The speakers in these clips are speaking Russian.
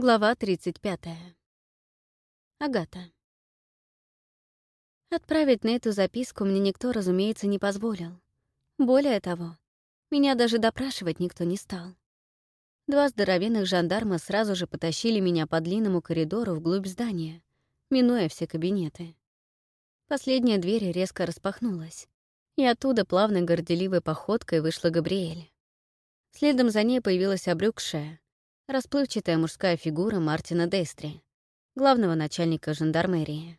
Глава 35. Агата. Отправить на эту записку мне никто, разумеется, не позволил. Более того, меня даже допрашивать никто не стал. Два здоровенных жандарма сразу же потащили меня по длинному коридору вглубь здания, минуя все кабинеты. Последняя дверь резко распахнулась, и оттуда плавной горделивой походкой вышла Габриэль. Следом за ней появилась обрюкшая — расплывчатая мужская фигура Мартина Дестри, главного начальника жандармерии.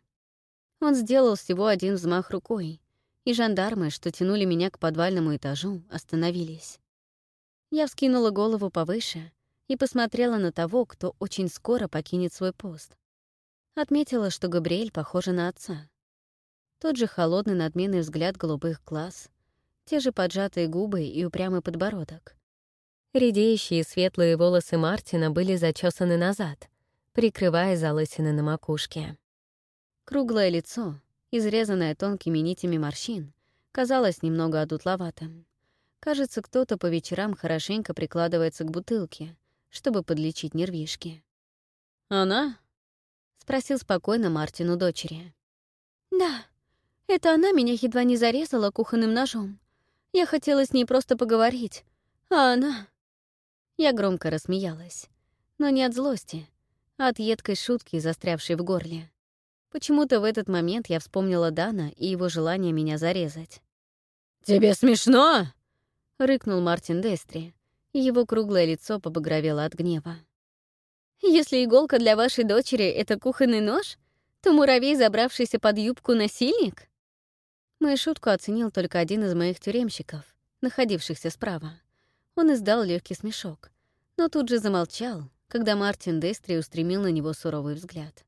Он сделал всего один взмах рукой, и жандармы, что тянули меня к подвальному этажу, остановились. Я вскинула голову повыше и посмотрела на того, кто очень скоро покинет свой пост. Отметила, что Габриэль похожа на отца. Тот же холодный надменный взгляд голубых глаз, те же поджатые губы и упрямый подбородок. Редеющие светлые волосы Мартина были зачесаны назад, прикрывая залысины на макушке. Круглое лицо, изрезанное тонкими нитями морщин, казалось немного одутловатым. Кажется, кто-то по вечерам хорошенько прикладывается к бутылке, чтобы подлечить нервишки. «Она?» — спросил спокойно Мартину дочери. «Да, это она меня едва не зарезала кухонным ножом. Я хотела с ней просто поговорить, а она...» Я громко рассмеялась. Но не от злости, а от едкой шутки, застрявшей в горле. Почему-то в этот момент я вспомнила Дана и его желание меня зарезать. «Тебе смешно?» — рыкнул Мартин Дестри. Его круглое лицо побагровело от гнева. «Если иголка для вашей дочери — это кухонный нож, то муравей, забравшийся под юбку, насильник?» Мою шутку оценил только один из моих тюремщиков, находившихся справа. Он издал легкий смешок, но тут же замолчал, когда Мартин Дестри устремил на него суровый взгляд.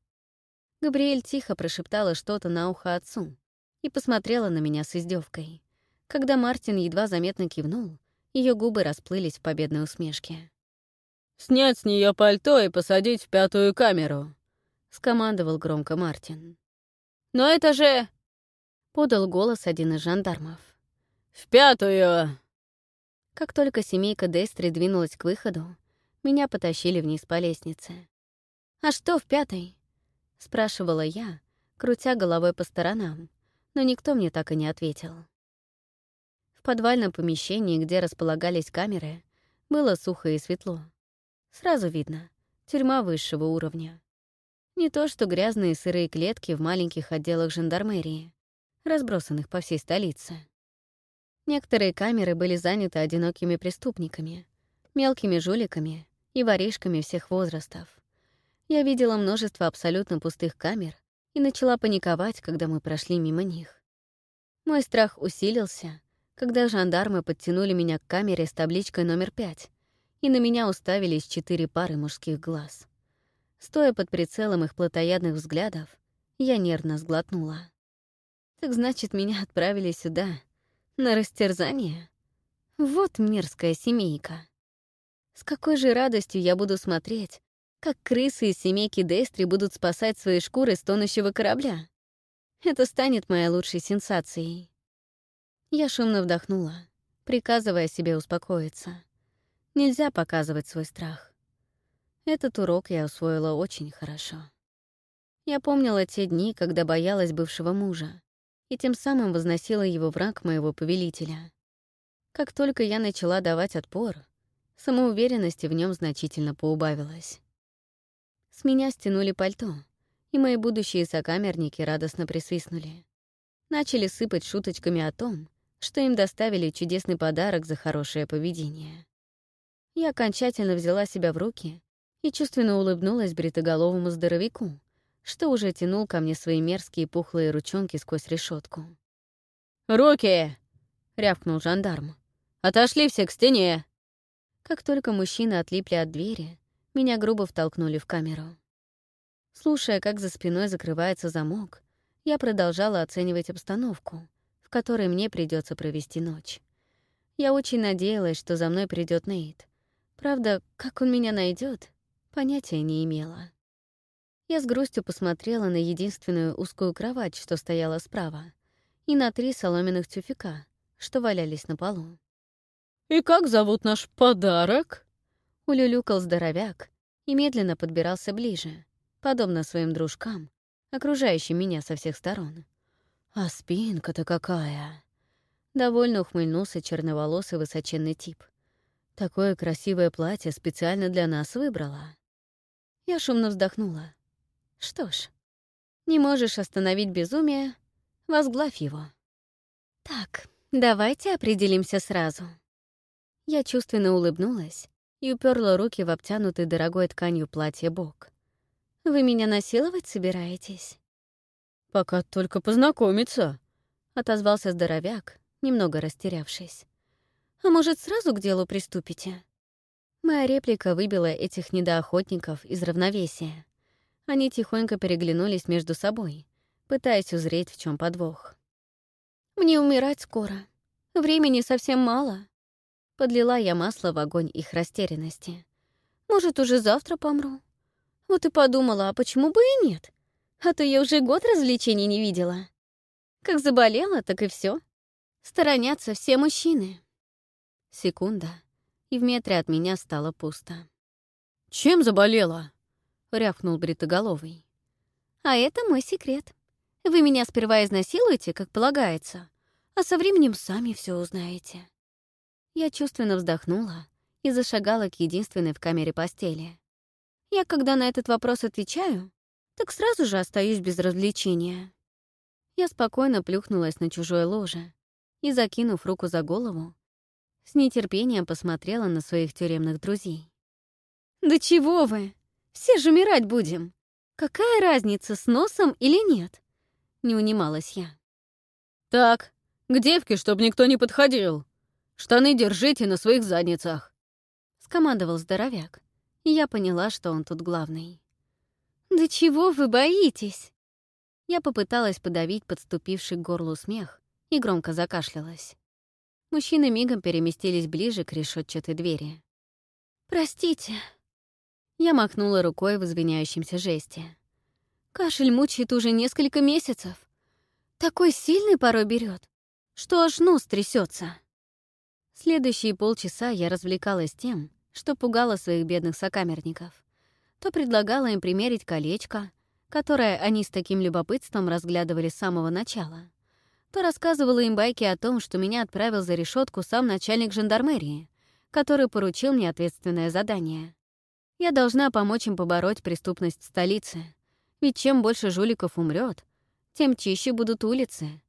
Габриэль тихо прошептала что-то на ухо отцу и посмотрела на меня с издевкой. Когда Мартин едва заметно кивнул, ее губы расплылись в победной усмешке. «Снять с нее пальто и посадить в пятую камеру», — скомандовал громко Мартин. «Но это же...» — подал голос один из жандармов. «В пятую!» Как только семейка Дестри двинулась к выходу, меня потащили вниз по лестнице. «А что в пятой?» — спрашивала я, крутя головой по сторонам, но никто мне так и не ответил. В подвальном помещении, где располагались камеры, было сухо и светло. Сразу видно — тюрьма высшего уровня. Не то что грязные сырые клетки в маленьких отделах жандармерии, разбросанных по всей столице. Некоторые камеры были заняты одинокими преступниками, мелкими жуликами и воришками всех возрастов. Я видела множество абсолютно пустых камер и начала паниковать, когда мы прошли мимо них. Мой страх усилился, когда жандармы подтянули меня к камере с табличкой номер пять, и на меня уставились четыре пары мужских глаз. Стоя под прицелом их плотоядных взглядов, я нервно сглотнула. «Так значит, меня отправили сюда», на растерзание? Вот мерзкая семейка. С какой же радостью я буду смотреть, как крысы из семейки Дестри будут спасать свои шкуры с тонущего корабля. Это станет моей лучшей сенсацией. Я шумно вдохнула, приказывая себе успокоиться. Нельзя показывать свой страх. Этот урок я усвоила очень хорошо. Я помнила те дни, когда боялась бывшего мужа и тем самым возносила его враг моего повелителя. Как только я начала давать отпор, самоуверенности в нем значительно поубавилась. С меня стянули пальто, и мои будущие сокамерники радостно присвистнули. Начали сыпать шуточками о том, что им доставили чудесный подарок за хорошее поведение. Я окончательно взяла себя в руки и чувственно улыбнулась бритоголовому здоровяку, что уже тянул ко мне свои мерзкие пухлые ручонки сквозь решетку. «Руки!» — рявкнул жандарм. «Отошли все к стене!» Как только мужчины отлипли от двери, меня грубо втолкнули в камеру. Слушая, как за спиной закрывается замок, я продолжала оценивать обстановку, в которой мне придется провести ночь. Я очень надеялась, что за мной придет Нейт. Правда, как он меня найдет, понятия не имела. Я с грустью посмотрела на единственную узкую кровать, что стояла справа, и на три соломенных тюфика, что валялись на полу. «И как зовут наш подарок?» Улюлюкал здоровяк и медленно подбирался ближе, подобно своим дружкам, окружающим меня со всех сторон. «А спинка-то какая!» Довольно ухмыльнулся черноволосый высоченный тип. «Такое красивое платье специально для нас выбрала». Я шумно вздохнула. Что ж, не можешь остановить безумие, возглавь его. Так, давайте определимся сразу. Я чувственно улыбнулась и уперла руки в обтянутый дорогой тканью платье бок. «Вы меня насиловать собираетесь?» «Пока только познакомиться», — отозвался здоровяк, немного растерявшись. «А может, сразу к делу приступите?» Моя реплика выбила этих недоохотников из равновесия. Они тихонько переглянулись между собой, пытаясь узреть, в чем подвох. «Мне умирать скоро. Времени совсем мало». Подлила я масло в огонь их растерянности. «Может, уже завтра помру?» Вот и подумала, а почему бы и нет? А то я уже год развлечений не видела. Как заболела, так и все. Сторонятся все мужчины. Секунда, и в метре от меня стало пусто. «Чем заболела?» рявкнул бритоголовый. «А это мой секрет. Вы меня сперва изнасилуете, как полагается, а со временем сами все узнаете». Я чувственно вздохнула и зашагала к единственной в камере постели. Я, когда на этот вопрос отвечаю, так сразу же остаюсь без развлечения. Я спокойно плюхнулась на чужое ложе и, закинув руку за голову, с нетерпением посмотрела на своих тюремных друзей. «Да чего вы!» Все же умирать будем. Какая разница, с носом или нет?» Не унималась я. «Так, к девке, чтобы никто не подходил. Штаны держите на своих задницах», — скомандовал здоровяк. И я поняла, что он тут главный. «Да чего вы боитесь?» Я попыталась подавить подступивший к горлу смех и громко закашлялась. Мужчины мигом переместились ближе к решетчатой двери. «Простите», я махнула рукой в извиняющемся жесте. Кашель мучает уже несколько месяцев. Такой сильный порой берет, что аж нос трясется. Следующие полчаса я развлекалась тем, что пугала своих бедных сокамерников. То предлагала им примерить колечко, которое они с таким любопытством разглядывали с самого начала, то рассказывала им байки о том, что меня отправил за решетку сам начальник жандармерии, который поручил мне ответственное задание. Я должна помочь им побороть преступность в столице. Ведь чем больше жуликов умрет, тем чище будут улицы.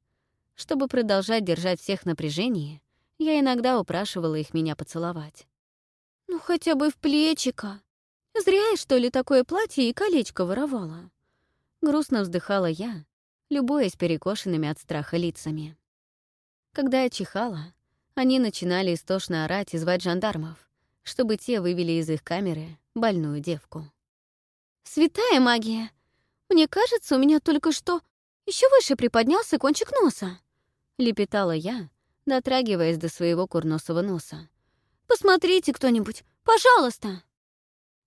Чтобы продолжать держать всех напряжении, я иногда упрашивала их меня поцеловать. «Ну хотя бы в плечика. Зря я, что ли, такое платье и колечко воровала?» Грустно вздыхала я, любуясь перекошенными от страха лицами. Когда я чихала, они начинали истошно орать и звать жандармов чтобы те вывели из их камеры больную девку. «Святая магия! Мне кажется, у меня только что еще выше приподнялся кончик носа!» — лепетала я, дотрагиваясь до своего курносого носа. «Посмотрите кто-нибудь, пожалуйста!»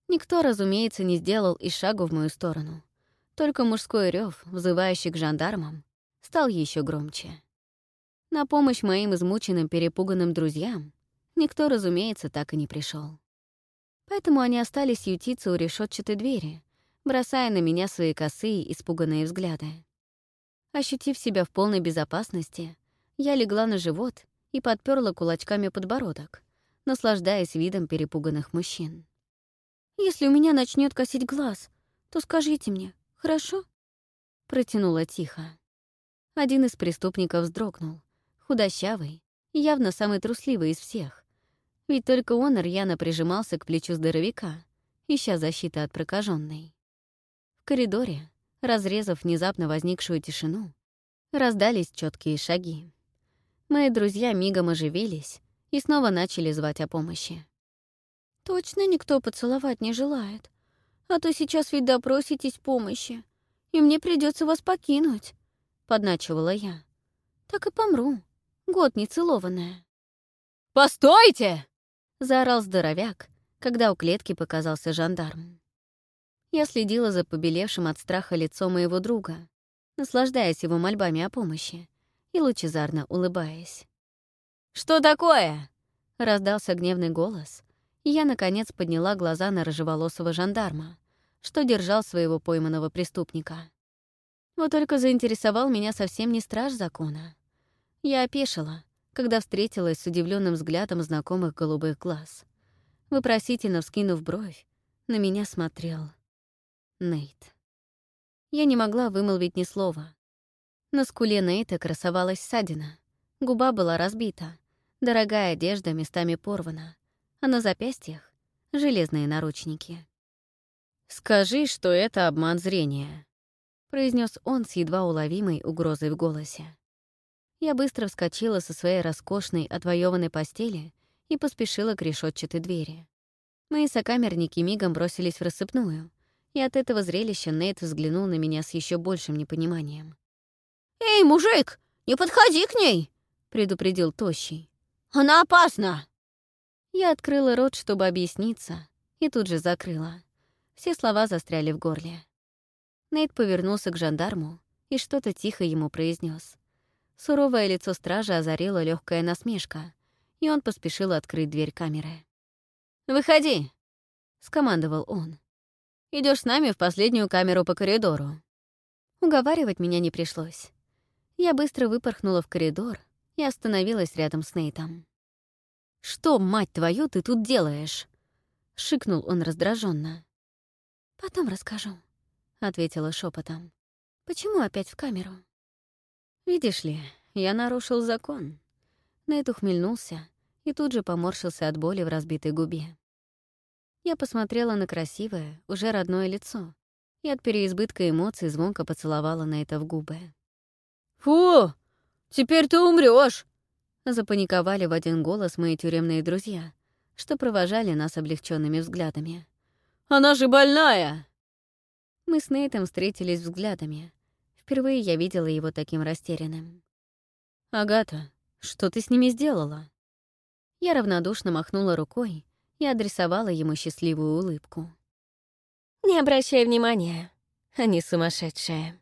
Никто, разумеется, не сделал и шагу в мою сторону. Только мужской рев, взывающий к жандармам, стал еще громче. На помощь моим измученным перепуганным друзьям Никто, разумеется, так и не пришел. Поэтому они остались ютиться у решетчатой двери, бросая на меня свои косые, испуганные взгляды. Ощутив себя в полной безопасности, я легла на живот и подперла кулачками подбородок, наслаждаясь видом перепуганных мужчин. «Если у меня начнет косить глаз, то скажите мне, хорошо?» Протянула тихо. Один из преступников вздрогнул, худощавый, явно самый трусливый из всех ведь только он рьяно прижимался к плечу здоровяка, ища защиты от прокаженной. В коридоре, разрезав внезапно возникшую тишину, раздались четкие шаги. Мои друзья мигом оживились и снова начали звать о помощи. «Точно никто поцеловать не желает. А то сейчас ведь допроситесь помощи, и мне придется вас покинуть», — подначивала я. «Так и помру. Год нецелованная». «Постойте!» — заорал здоровяк, когда у клетки показался жандарм. Я следила за побелевшим от страха лицом моего друга, наслаждаясь его мольбами о помощи и лучезарно улыбаясь. «Что такое?» — раздался гневный голос, и я, наконец, подняла глаза на рыжеволосого жандарма, что держал своего пойманного преступника. Вот только заинтересовал меня совсем не страж закона. Я опешила, когда встретилась с удивленным взглядом знакомых голубых глаз. Вопросительно вскинув бровь, на меня смотрел Нейт. Я не могла вымолвить ни слова. На скуле Нейта красовалась ссадина. Губа была разбита, дорогая одежда местами порвана, а на запястьях — железные наручники. «Скажи, что это обман зрения», — произнес он с едва уловимой угрозой в голосе. Я быстро вскочила со своей роскошной, отвоеванной постели и поспешила к решетчатой двери. Мои сокамерники мигом бросились в рассыпную, и от этого зрелища Нейт взглянул на меня с еще большим непониманием. «Эй, мужик, не подходи к ней!» — предупредил Тощий. «Она опасна!» Я открыла рот, чтобы объясниться, и тут же закрыла. Все слова застряли в горле. Нейт повернулся к жандарму и что-то тихо ему произнес. Суровое лицо стража озарила легкая насмешка, и он поспешил открыть дверь камеры. «Выходи!» — скомандовал он. Идешь с нами в последнюю камеру по коридору». Уговаривать меня не пришлось. Я быстро выпорхнула в коридор и остановилась рядом с Нейтом. «Что, мать твою, ты тут делаешь?» — шикнул он раздраженно. «Потом расскажу», — ответила шепотом. «Почему опять в камеру?» «Видишь ли, я нарушил закон». Нед ухмельнулся и тут же поморщился от боли в разбитой губе. Я посмотрела на красивое, уже родное лицо и от переизбытка эмоций звонко поцеловала на это в губы. «Фу! Теперь ты умрешь! запаниковали в один голос мои тюремные друзья, что провожали нас облегченными взглядами. «Она же больная!» Мы с Нейтом встретились взглядами, Впервые я видела его таким растерянным. «Агата, что ты с ними сделала?» Я равнодушно махнула рукой и адресовала ему счастливую улыбку. «Не обращай внимания, они сумасшедшие».